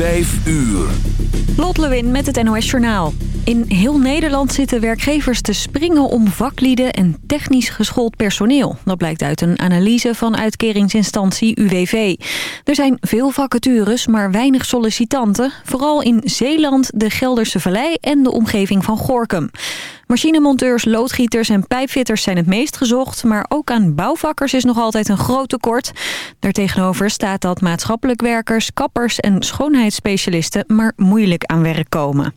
5 uur. Lot Lewin met het NOS Journaal. In heel Nederland zitten werkgevers te springen om vaklieden en technisch geschoold personeel. Dat blijkt uit een analyse van uitkeringsinstantie UWV. Er zijn veel vacatures, maar weinig sollicitanten. Vooral in Zeeland, de Gelderse Vallei en de omgeving van Gorkum. Machinemonteurs, loodgieters en pijpfitters zijn het meest gezocht... maar ook aan bouwvakkers is nog altijd een groot tekort. Daartegenover staat dat maatschappelijk werkers, kappers en schoonheidsspecialisten... maar moeilijk aan werk komen.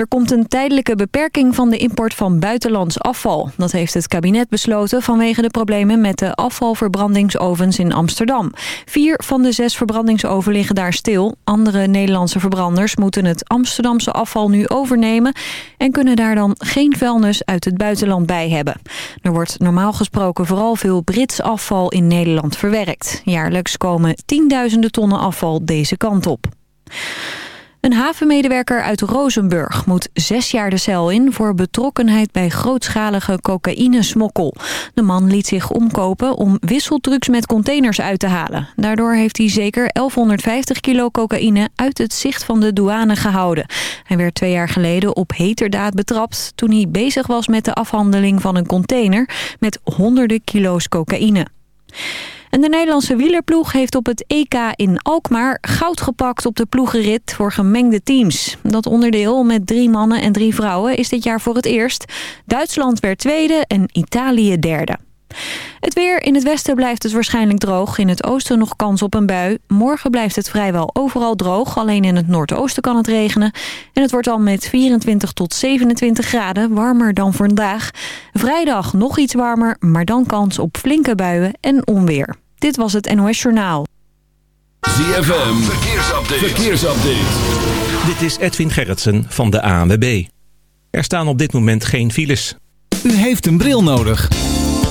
Er komt een tijdelijke beperking van de import van buitenlands afval. Dat heeft het kabinet besloten vanwege de problemen met de afvalverbrandingsovens in Amsterdam. Vier van de zes verbrandingsoven liggen daar stil. Andere Nederlandse verbranders moeten het Amsterdamse afval nu overnemen... en kunnen daar dan geen vuilnis uit het buitenland bij hebben. Er wordt normaal gesproken vooral veel Brits afval in Nederland verwerkt. Jaarlijks komen tienduizenden tonnen afval deze kant op. Een havenmedewerker uit Rozenburg moet zes jaar de cel in... voor betrokkenheid bij grootschalige cocaïnesmokkel. De man liet zich omkopen om wisseltrucs met containers uit te halen. Daardoor heeft hij zeker 1150 kilo cocaïne uit het zicht van de douane gehouden. Hij werd twee jaar geleden op heterdaad betrapt... toen hij bezig was met de afhandeling van een container... met honderden kilo's cocaïne. En de Nederlandse wielerploeg heeft op het EK in Alkmaar goud gepakt op de ploegenrit voor gemengde teams. Dat onderdeel met drie mannen en drie vrouwen is dit jaar voor het eerst. Duitsland werd tweede en Italië derde. Het weer. In het westen blijft het waarschijnlijk droog. In het oosten nog kans op een bui. Morgen blijft het vrijwel overal droog. Alleen in het noordoosten kan het regenen. En het wordt dan met 24 tot 27 graden warmer dan vandaag. Vrijdag nog iets warmer, maar dan kans op flinke buien en onweer. Dit was het NOS Journaal. ZFM. Verkeersupdate. Verkeersupdate. Dit is Edwin Gerritsen van de ANWB. Er staan op dit moment geen files. U heeft een bril nodig.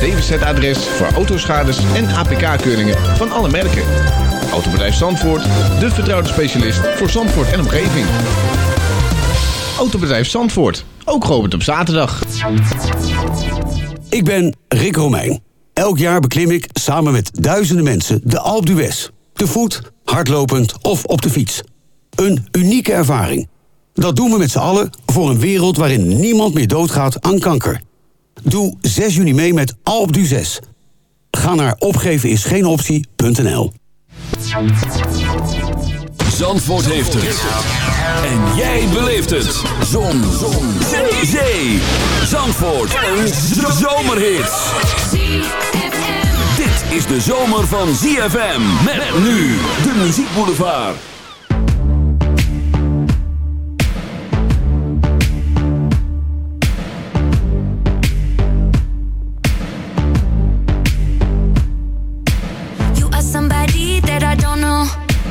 DWZ-adres voor autoschades en APK-keuringen van alle merken. Autobedrijf Zandvoort, de vertrouwde specialist voor Zandvoort en omgeving. Autobedrijf Zandvoort, ook geopend op zaterdag. Ik ben Rick Romeijn. Elk jaar beklim ik samen met duizenden mensen de Alpe d'Huez. Te voet, hardlopend of op de fiets. Een unieke ervaring. Dat doen we met z'n allen voor een wereld waarin niemand meer doodgaat aan kanker. Doe 6 juni mee met Alpe d'Huez. Ga naar opgevenisgeenoptie.nl Zandvoort heeft het. En jij beleeft het. Zon. Zon. Zee. Zandvoort. Een zomerhit. Dit is de zomer van ZFM. Met nu de muziekboulevard.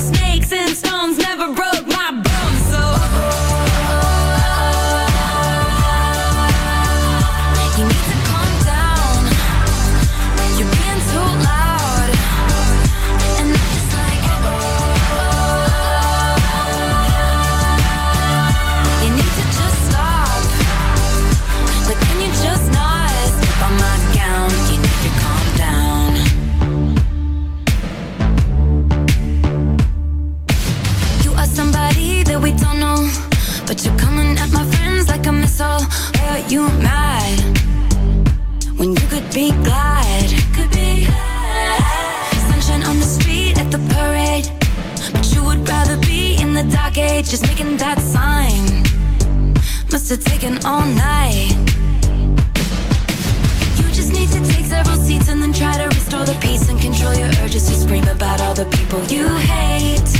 Snakes and stones never broke my bones, But you're coming at my friends like a missile. Why are you mad? When you could be glad. Could be glad. Sunshine on the street at the parade. But you would rather be in the dark age, just making that sign. Must have taken all night. You just need to take several seats and then try to restore the peace and control your urges to scream about all the people you hate.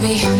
baby.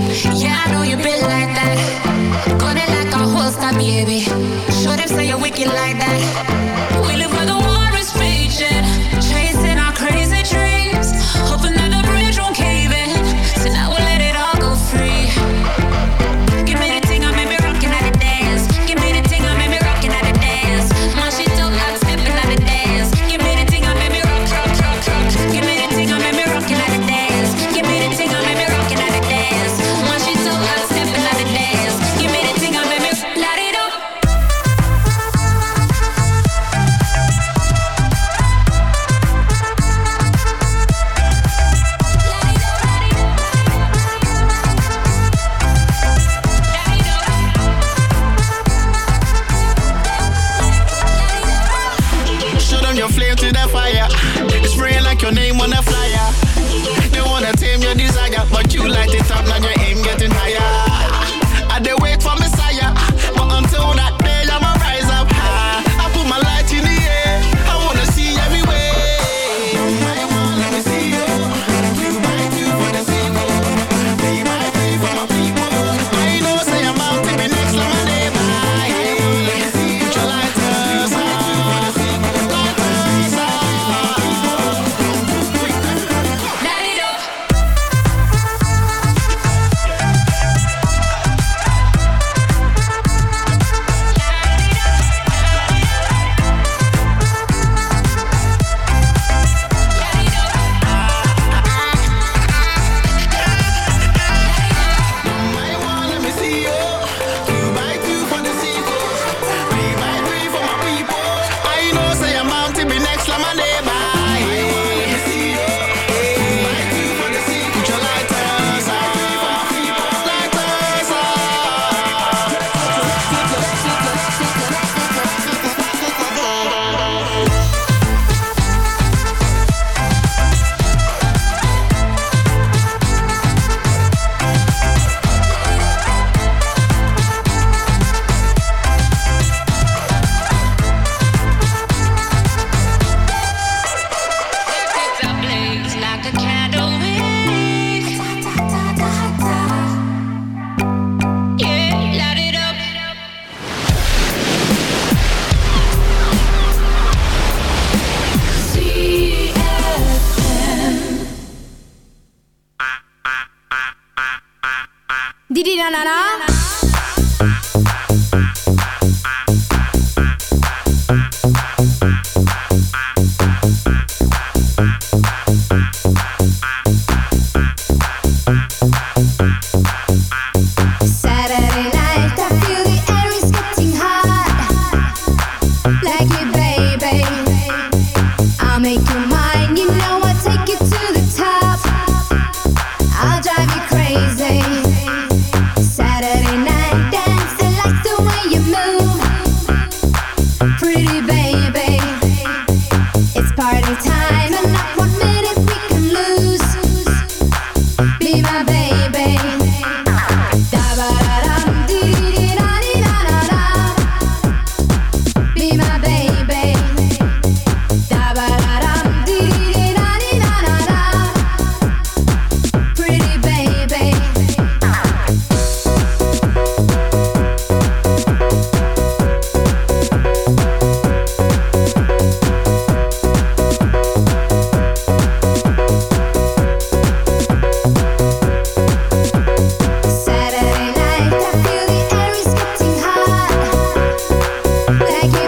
like you.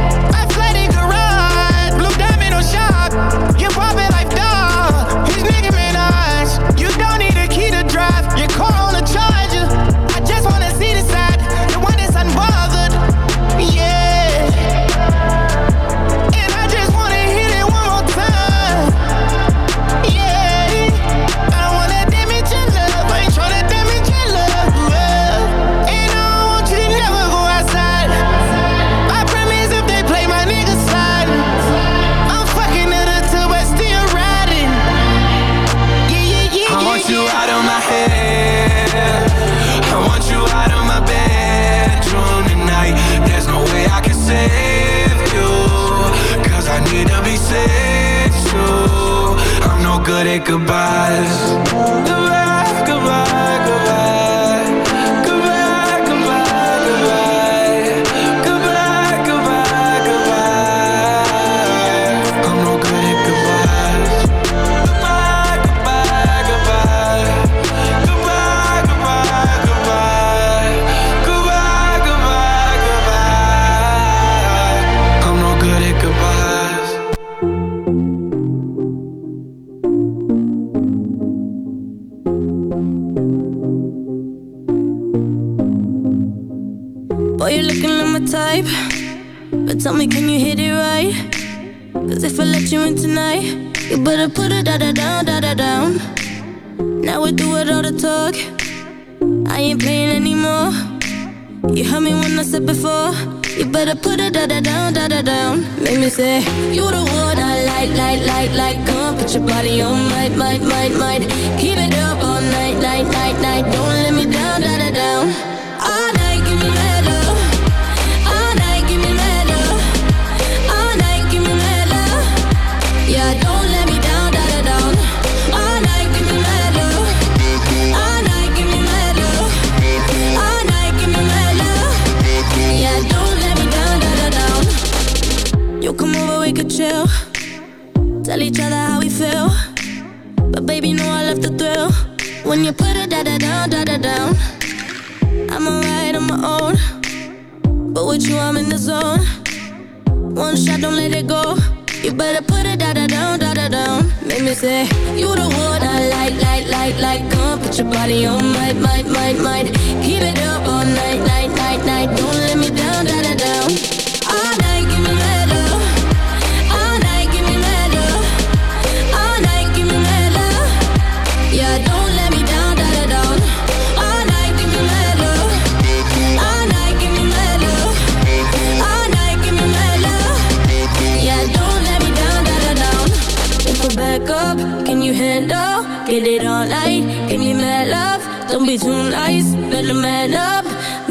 don't let it go. You better put it da da down, da da down. Make me say you the one I like, like, like, like. Come put your body on, might, might, might, might. Keep it up all night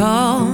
call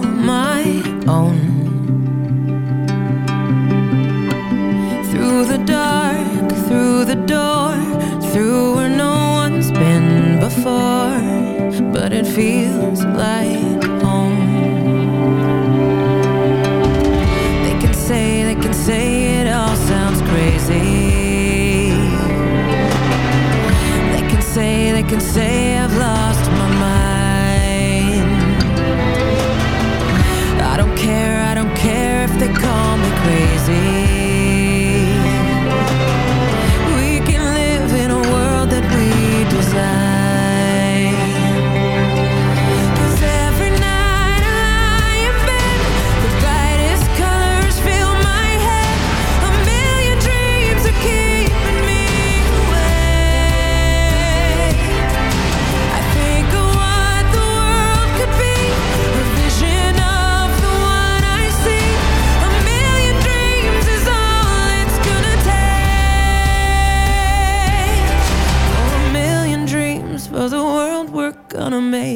gonna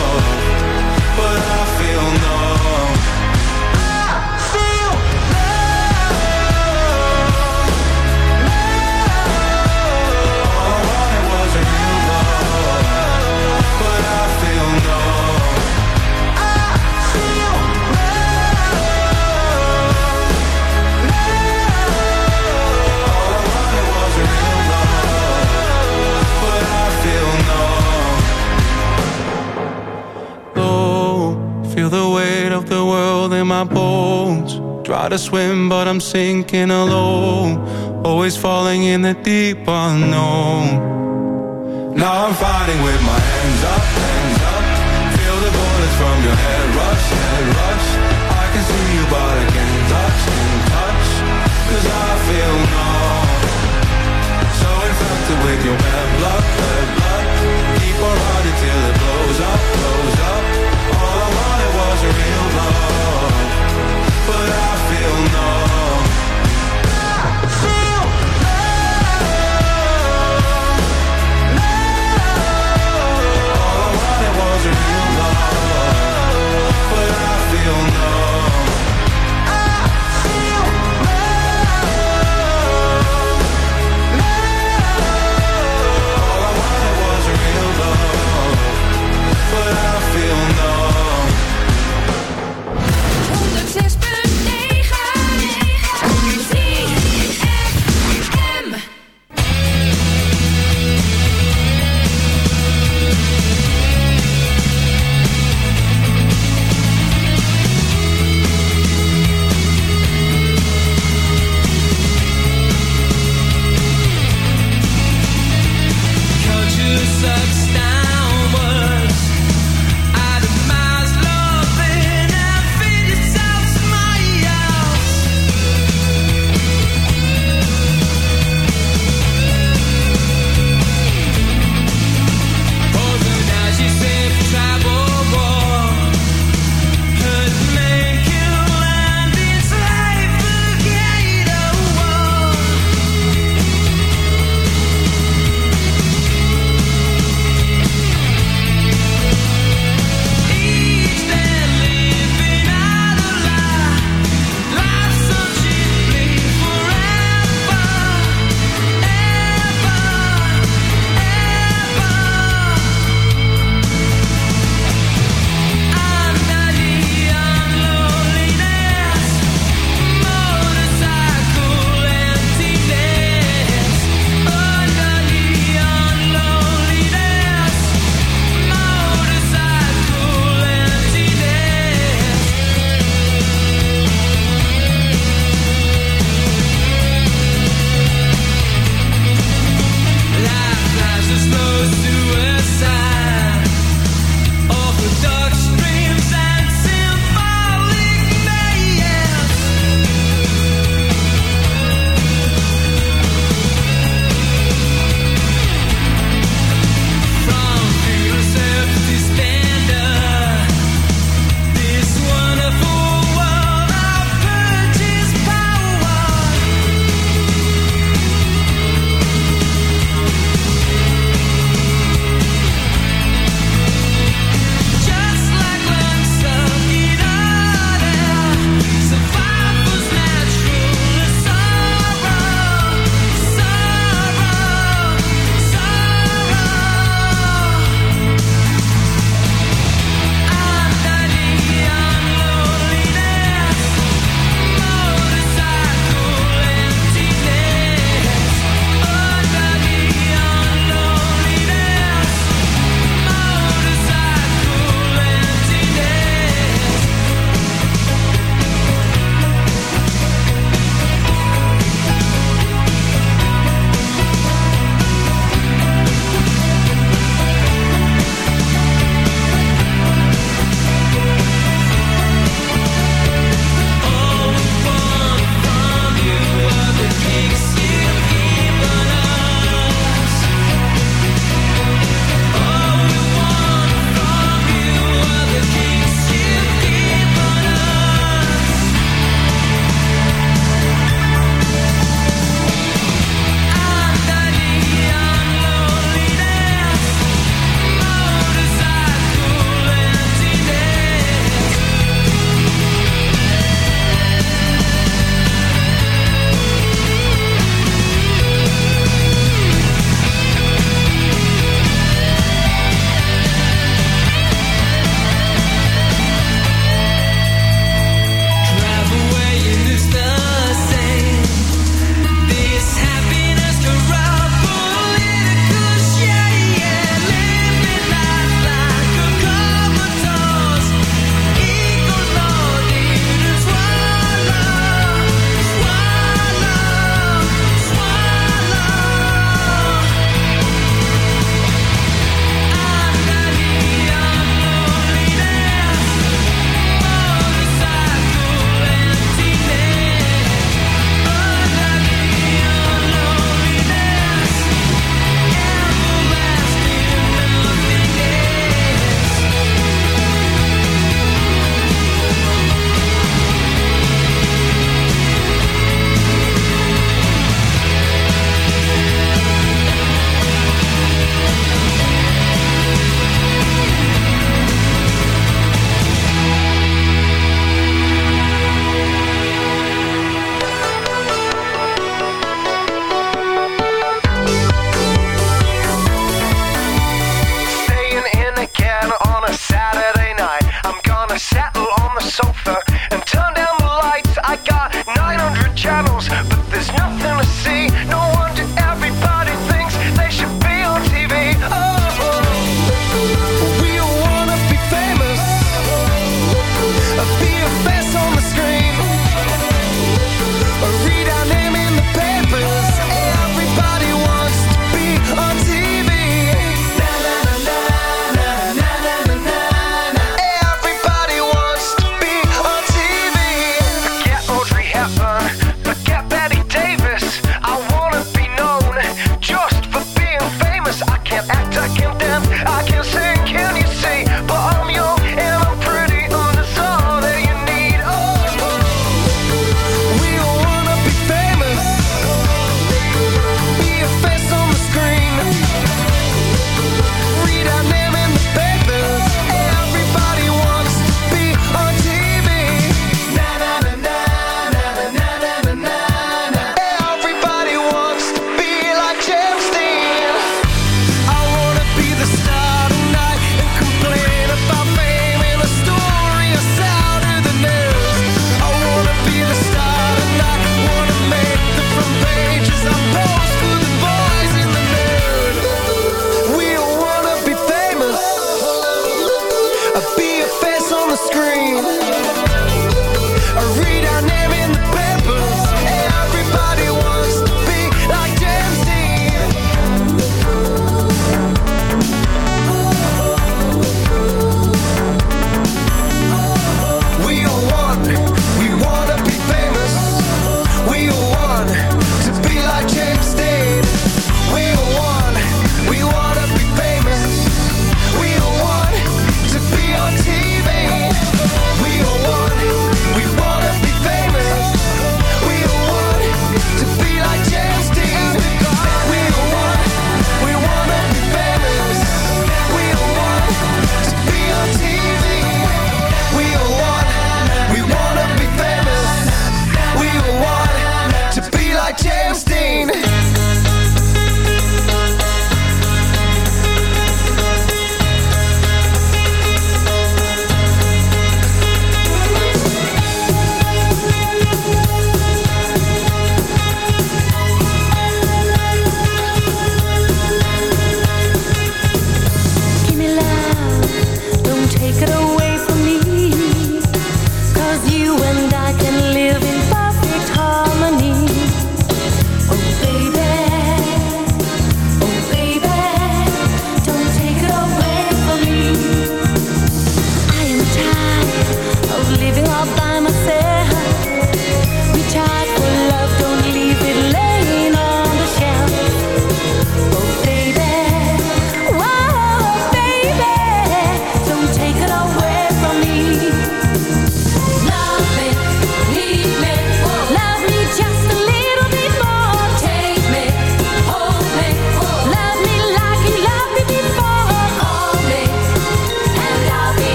I feel numb. Try to swim, but I'm sinking alone. Always falling in the deep unknown. Now I'm fighting with my hands up, hands up. Feel the bullets from your head rush, head rush.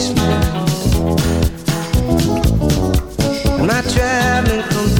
wasteland. Am I traveling from?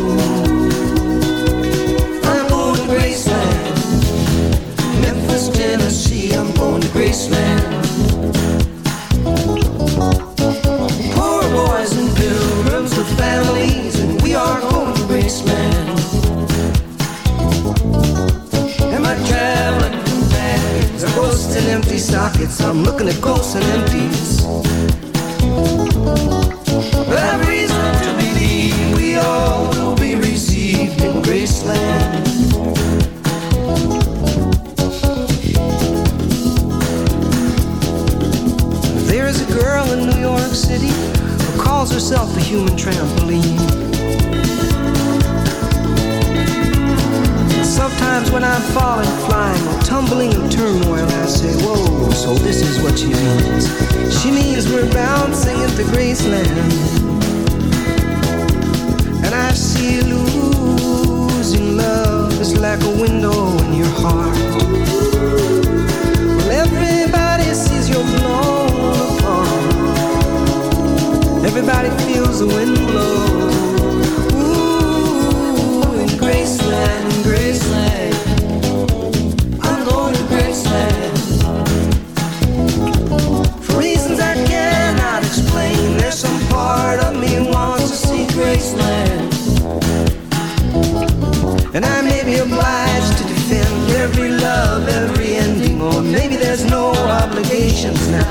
Tennessee, I'm going to Graceland. Poor boys and blue rooms with families, and we are going to Graceland. And my traveling bags are ghosts and empty sockets. I'm looking at ghosts and empties. Calls herself the human trampoline. Sometimes when I'm falling, flying, or tumbling in turmoil, I say, Whoa, so this is what she means. She means we're bouncing into Graceland. And I see losing love is like a window in your heart. Everybody feels the wind blow. Ooh, in Graceland, Graceland. I'm going to Graceland. For reasons I cannot explain, there's some part of me wants to see Graceland. And I may be obliged to defend every love, every ending, maybe there's no obligations now.